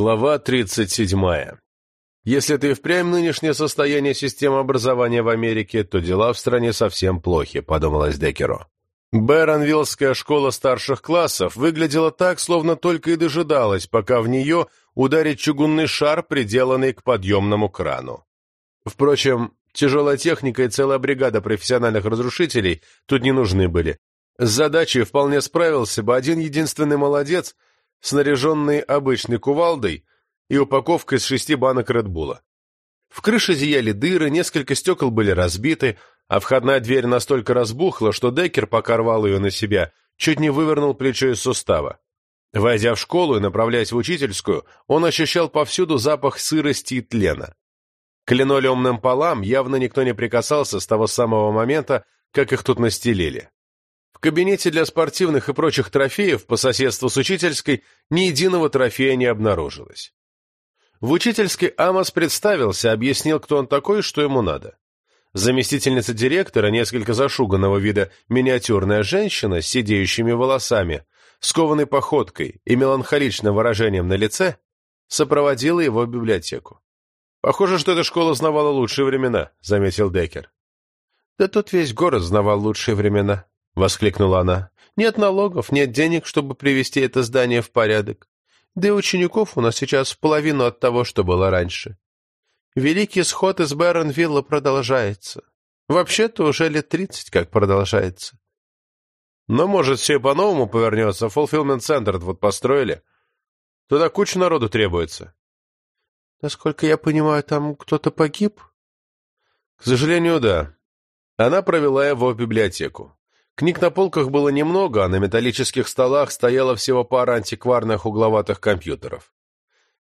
Глава 37. Если и впрямь нынешнее состояние системы образования в Америке, то дела в стране совсем плохи, подумалось Декеру. Бэронвиллская школа старших классов выглядела так, словно только и дожидалась, пока в нее ударит чугунный шар, приделанный к подъемному крану. Впрочем, тяжелая техника и целая бригада профессиональных разрушителей тут не нужны были. С задачей вполне справился бы один единственный молодец – снаряженный обычной кувалдой и упаковкой из шести банок Редбула. В крыше зияли дыры, несколько стекол были разбиты, а входная дверь настолько разбухла, что Деккер, пока рвал ее на себя, чуть не вывернул плечо из сустава. Войдя в школу и направляясь в учительскую, он ощущал повсюду запах сырости и тлена. К линолеумным полам явно никто не прикасался с того самого момента, как их тут настелили. В кабинете для спортивных и прочих трофеев по соседству с учительской ни единого трофея не обнаружилось. В учительской Амос представился, объяснил, кто он такой и что ему надо. Заместительница директора, несколько зашуганного вида миниатюрная женщина с сидеющими волосами, скованной походкой и меланхоличным выражением на лице, сопроводила его в библиотеку. «Похоже, что эта школа знавала лучшие времена», — заметил Деккер. «Да тут весь город знавал лучшие времена», воскликнула она. «Нет налогов, нет денег, чтобы привести это здание в порядок. Да и учеников у нас сейчас в половину от того, что было раньше. Великий сход из Бэронвилла продолжается. Вообще-то уже лет тридцать как продолжается. Но, может, все по-новому повернется. Фулфилмент-центр вот построили. Туда куча народу требуется. Насколько я понимаю, там кто-то погиб? К сожалению, да. Она провела его в библиотеку. Книг на полках было немного, а на металлических столах стояла всего пара антикварных угловатых компьютеров.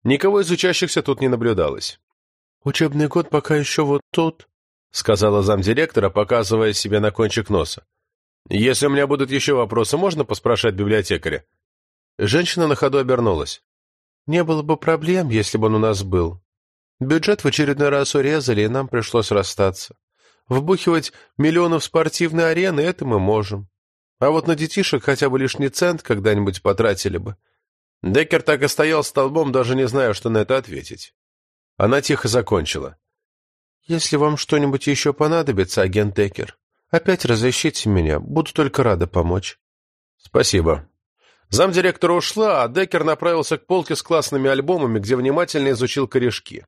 Никого из учащихся тут не наблюдалось. «Учебный год пока еще вот тут», — сказала замдиректора, показывая себе на кончик носа. «Если у меня будут еще вопросы, можно поспрашать библиотекаря?» Женщина на ходу обернулась. «Не было бы проблем, если бы он у нас был. Бюджет в очередной раз урезали, и нам пришлось расстаться. Вбухивать миллионы в спортивные арены — это мы можем. А вот на детишек хотя бы лишний цент когда-нибудь потратили бы. Деккер так и стоял столбом, даже не зная, что на это ответить. Она тихо закончила. «Если вам что-нибудь еще понадобится, агент Деккер, опять разыщите меня, буду только рада помочь». «Спасибо». Замдиректора ушла, а Деккер направился к полке с классными альбомами, где внимательно изучил корешки.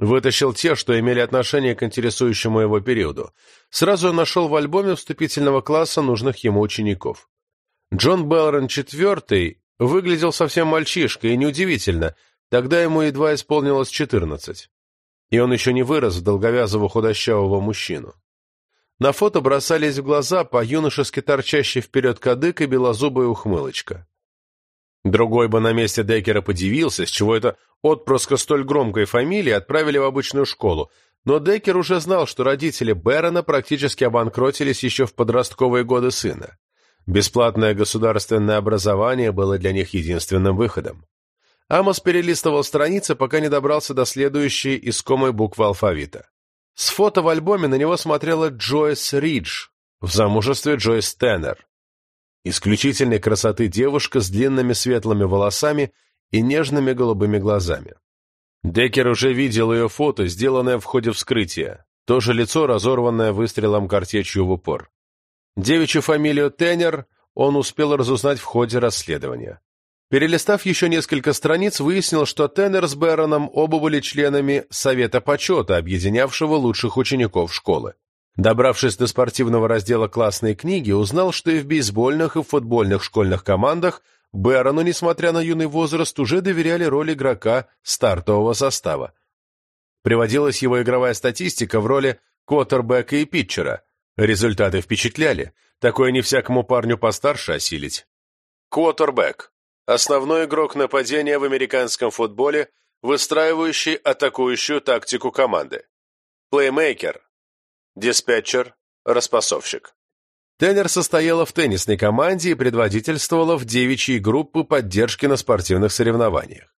Вытащил те, что имели отношение к интересующему его периоду. Сразу нашел в альбоме вступительного класса нужных ему учеников. Джон Белрон IV выглядел совсем мальчишкой, и неудивительно, тогда ему едва исполнилось четырнадцать. И он еще не вырос в долговязого худощавого мужчину. На фото бросались в глаза по-юношески торчащий вперед кадык и белозубая ухмылочка. Другой бы на месте Деккера подивился, с чего это отпрыска столь громкой фамилии отправили в обычную школу, но Деккер уже знал, что родители Бэрона практически обанкротились еще в подростковые годы сына. Бесплатное государственное образование было для них единственным выходом. Амос перелистывал страницы, пока не добрался до следующей искомой буквы алфавита. С фото в альбоме на него смотрела Джойс Ридж, в замужестве Джойс Теннер. Исключительной красоты девушка с длинными светлыми волосами и нежными голубыми глазами. Деккер уже видел ее фото, сделанное в ходе вскрытия. Тоже лицо, разорванное выстрелом картечью в упор. Девичью фамилию Теннер он успел разузнать в ходе расследования. Перелистав еще несколько страниц, выяснил, что Теннер с Бэроном оба были членами Совета почета, объединявшего лучших учеников школы. Добравшись до спортивного раздела классной книги, узнал, что и в бейсбольных, и в футбольных школьных командах Бэрону, несмотря на юный возраст, уже доверяли роль игрока стартового состава. Приводилась его игровая статистика в роли квотербека и питчера. Результаты впечатляли. Такое не всякому парню постарше осилить. Квотербек – основной игрок нападения в американском футболе, выстраивающий атакующую тактику команды. Плеймейкер диспетчер, распасовщик. Теннер состояла в теннисной команде и предводительствовала в девичьей группы поддержки на спортивных соревнованиях.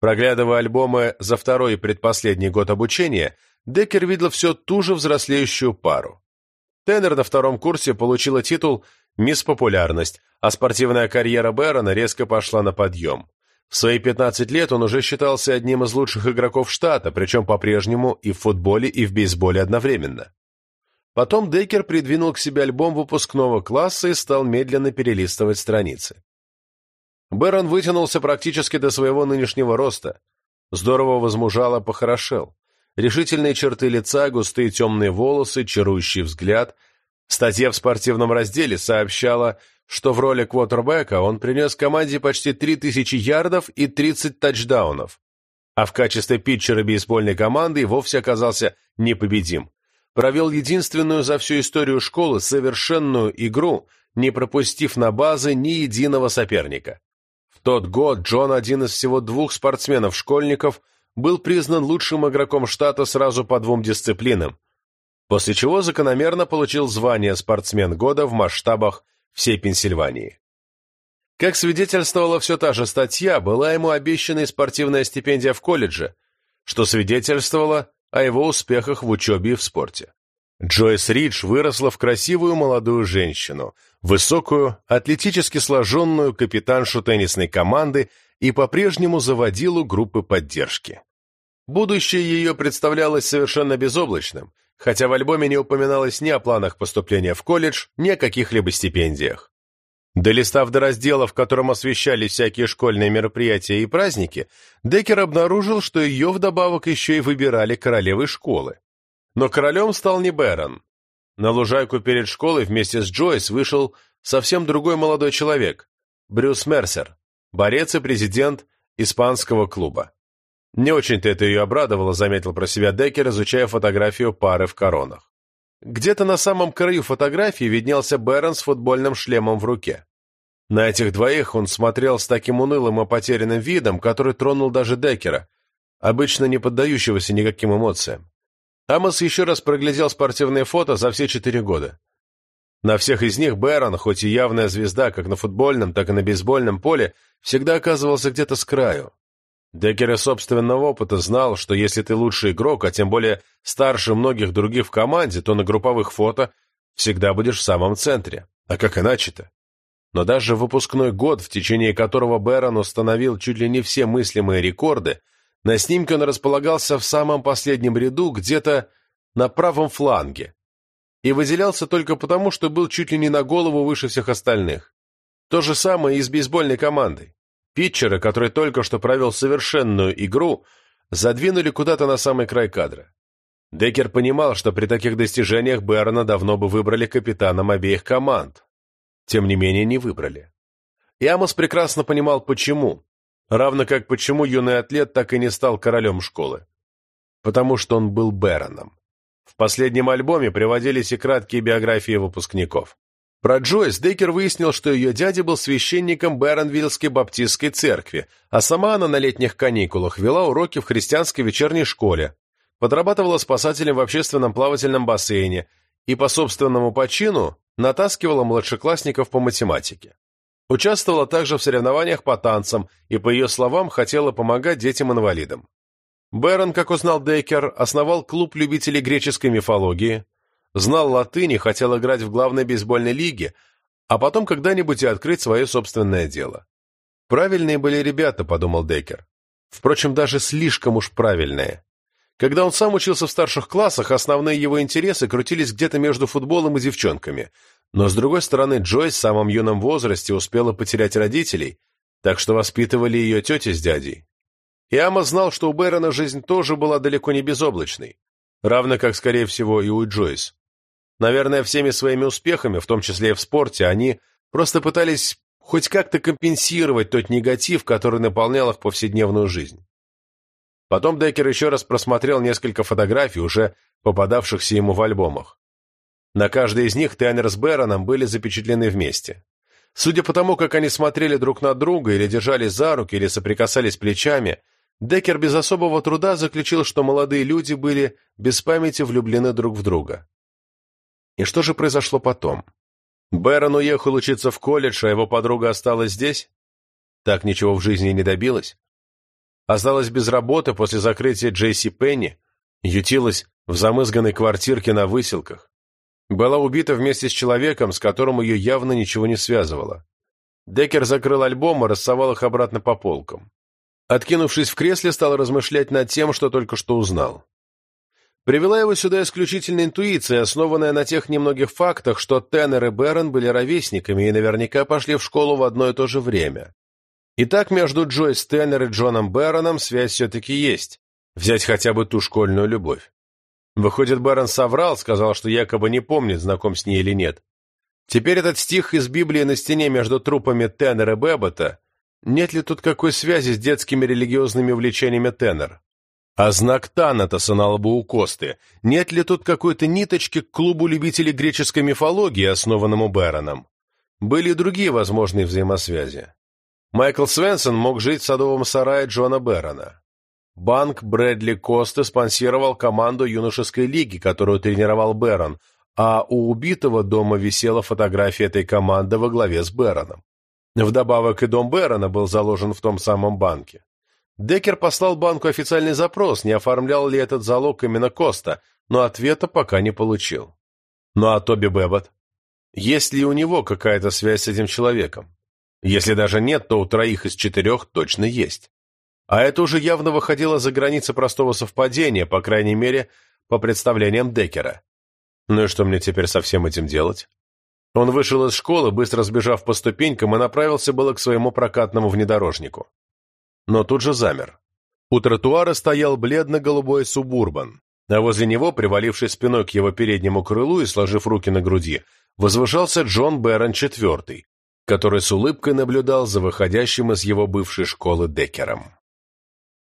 Проглядывая альбомы за второй и предпоследний год обучения, Деккер видел все ту же взрослеющую пару. Теннер на втором курсе получила титул «Мисс Популярность», а спортивная карьера Бэрона резко пошла на подъем. В свои 15 лет он уже считался одним из лучших игроков штата, причем по-прежнему и в футболе, и в бейсболе одновременно. Потом Деккер придвинул к себе альбом выпускного класса и стал медленно перелистывать страницы. Бэрон вытянулся практически до своего нынешнего роста. Здорово возмужал и похорошел. Решительные черты лица, густые темные волосы, чарующий взгляд. Статья в спортивном разделе сообщала, что в роли квотербека он принес команде почти 3000 ярдов и 30 тачдаунов, а в качестве питчера бейсбольной команды и вовсе оказался непобедим. Провел единственную за всю историю школы совершенную игру, не пропустив на базы ни единого соперника. В тот год Джон, один из всего двух спортсменов-школьников, был признан лучшим игроком штата сразу по двум дисциплинам, после чего закономерно получил звание «Спортсмен года» в масштабах всей Пенсильвании. Как свидетельствовала все та же статья, была ему обещана спортивная стипендия в колледже, что свидетельствовало о его успехах в учебе и в спорте. Джойс Ридж выросла в красивую молодую женщину, высокую, атлетически сложенную капитаншу теннисной команды и по-прежнему заводилу группы поддержки. Будущее ее представлялось совершенно безоблачным, хотя в альбоме не упоминалось ни о планах поступления в колледж, ни о каких-либо стипендиях. Долистав до раздела, в котором освещались всякие школьные мероприятия и праздники, Деккер обнаружил, что ее вдобавок еще и выбирали королевой школы. Но королем стал не Бэрон. На лужайку перед школой вместе с Джойс вышел совсем другой молодой человек – Брюс Мерсер, борец и президент испанского клуба. Не очень-то это ее обрадовало, заметил про себя Деккер, изучая фотографию пары в коронах. Где-то на самом краю фотографии виднелся Бэрон с футбольным шлемом в руке. На этих двоих он смотрел с таким унылым и потерянным видом, который тронул даже Деккера, обычно не поддающегося никаким эмоциям. Амос еще раз проглядел спортивные фото за все четыре года. На всех из них Бэрон, хоть и явная звезда как на футбольном, так и на бейсбольном поле, всегда оказывался где-то с краю. Деккер из собственного опыта знал, что если ты лучший игрок, а тем более старше многих других в команде, то на групповых фото всегда будешь в самом центре. А как иначе-то? Но даже выпускной год, в течение которого Бэрон установил чуть ли не все мыслимые рекорды, на снимке он располагался в самом последнем ряду, где-то на правом фланге, и выделялся только потому, что был чуть ли не на голову выше всех остальных. То же самое и с бейсбольной командой. Питчера, который только что провел совершенную игру, задвинули куда-то на самый край кадра. Деккер понимал, что при таких достижениях Бэрона давно бы выбрали капитаном обеих команд. Тем не менее, не выбрали. И Амос прекрасно понимал, почему. Равно как почему юный атлет так и не стал королем школы. Потому что он был Бэроном. В последнем альбоме приводились и краткие биографии выпускников. Про Джойс Дейкер выяснил, что ее дядя был священником Бэронвиллской баптистской церкви, а сама она на летних каникулах вела уроки в христианской вечерней школе, подрабатывала спасателем в общественном плавательном бассейне и по собственному почину натаскивала младшеклассников по математике. Участвовала также в соревнованиях по танцам и, по ее словам, хотела помогать детям-инвалидам. Бэрон, как узнал Дейкер, основал клуб любителей греческой мифологии, знал латынь и хотел играть в главной бейсбольной лиге, а потом когда-нибудь и открыть свое собственное дело. «Правильные были ребята», — подумал Дейкер. Впрочем, даже слишком уж правильные. Когда он сам учился в старших классах, основные его интересы крутились где-то между футболом и девчонками, но, с другой стороны, Джойс в самом юном возрасте успела потерять родителей, так что воспитывали ее тетя с дядей. И Ама знал, что у Бэрона жизнь тоже была далеко не безоблачной, равно как, скорее всего, и у Джойс. Наверное, всеми своими успехами, в том числе и в спорте, они просто пытались хоть как-то компенсировать тот негатив, который наполнял их повседневную жизнь. Потом Деккер еще раз просмотрел несколько фотографий, уже попадавшихся ему в альбомах. На каждой из них Тайнер с Бэроном были запечатлены вместе. Судя по тому, как они смотрели друг на друга, или держались за руки, или соприкасались плечами, Деккер без особого труда заключил, что молодые люди были без памяти влюблены друг в друга. И что же произошло потом? Бэрон уехал учиться в колледж, а его подруга осталась здесь? Так ничего в жизни не добилась? Осталась без работы после закрытия Джейси Пенни, ютилась в замызганной квартирке на выселках была убита вместе с человеком, с которым ее явно ничего не связывало. Деккер закрыл альбом и рассовал их обратно по полкам. Откинувшись в кресле, стал размышлять над тем, что только что узнал. Привела его сюда исключительно интуиция, основанная на тех немногих фактах, что Теннер и Бэрон были ровесниками и наверняка пошли в школу в одно и то же время. Итак, между Джойс Теннер и Джоном Бэроном связь все-таки есть. Взять хотя бы ту школьную любовь. Выходит, Бэрон соврал, сказал, что якобы не помнит, знаком с ней или нет. Теперь этот стих из Библии на стене между трупами Теннера и Бэббота, нет ли тут какой связи с детскими религиозными увлечениями Теннер? А знак Танатоса на лбу у Косты. Нет ли тут какой-то ниточки к клубу любителей греческой мифологии, основанному Бэроном? Были и другие возможные взаимосвязи. Майкл Свенсон мог жить в садовом сарае Джона Бэрона. Банк Брэдли Косты спонсировал команду юношеской лиги, которую тренировал Бэрон, а у убитого дома висела фотография этой команды во главе с Бэроном. Вдобавок и дом Бэрона был заложен в том самом банке. Деккер послал банку официальный запрос, не оформлял ли этот залог именно Коста, но ответа пока не получил. Ну а Тоби Бэббот? Есть ли у него какая-то связь с этим человеком? Если даже нет, то у троих из четырех точно есть. А это уже явно выходило за границы простого совпадения, по крайней мере, по представлениям Деккера. Ну и что мне теперь со всем этим делать? Он вышел из школы, быстро сбежав по ступенькам, и направился было к своему прокатному внедорожнику но тут же замер. У тротуара стоял бледно-голубой субурбан, а возле него, привалившись спиной к его переднему крылу и сложив руки на груди, возвышался Джон Бэрон IV, который с улыбкой наблюдал за выходящим из его бывшей школы Деккером.